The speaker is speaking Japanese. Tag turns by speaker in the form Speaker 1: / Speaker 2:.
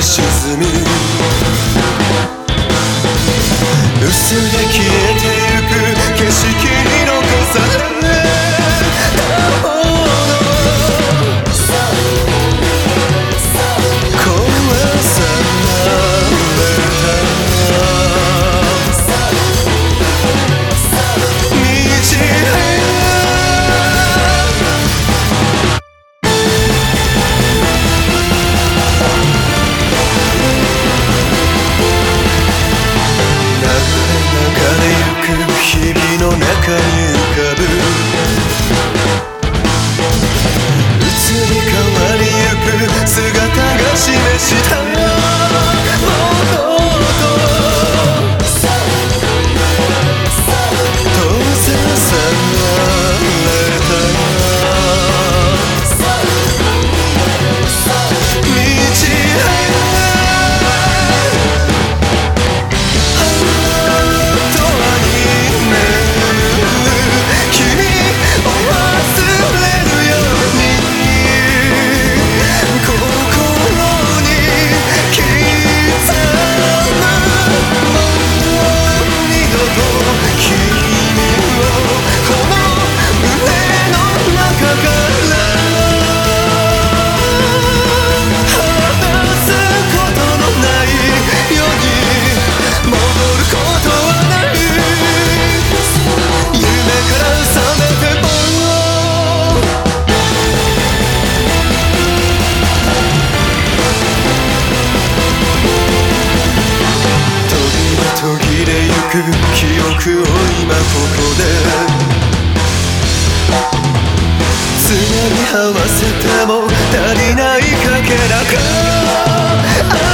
Speaker 1: show. すぐ記憶を今ここで。常に合わせても足りないかけらか。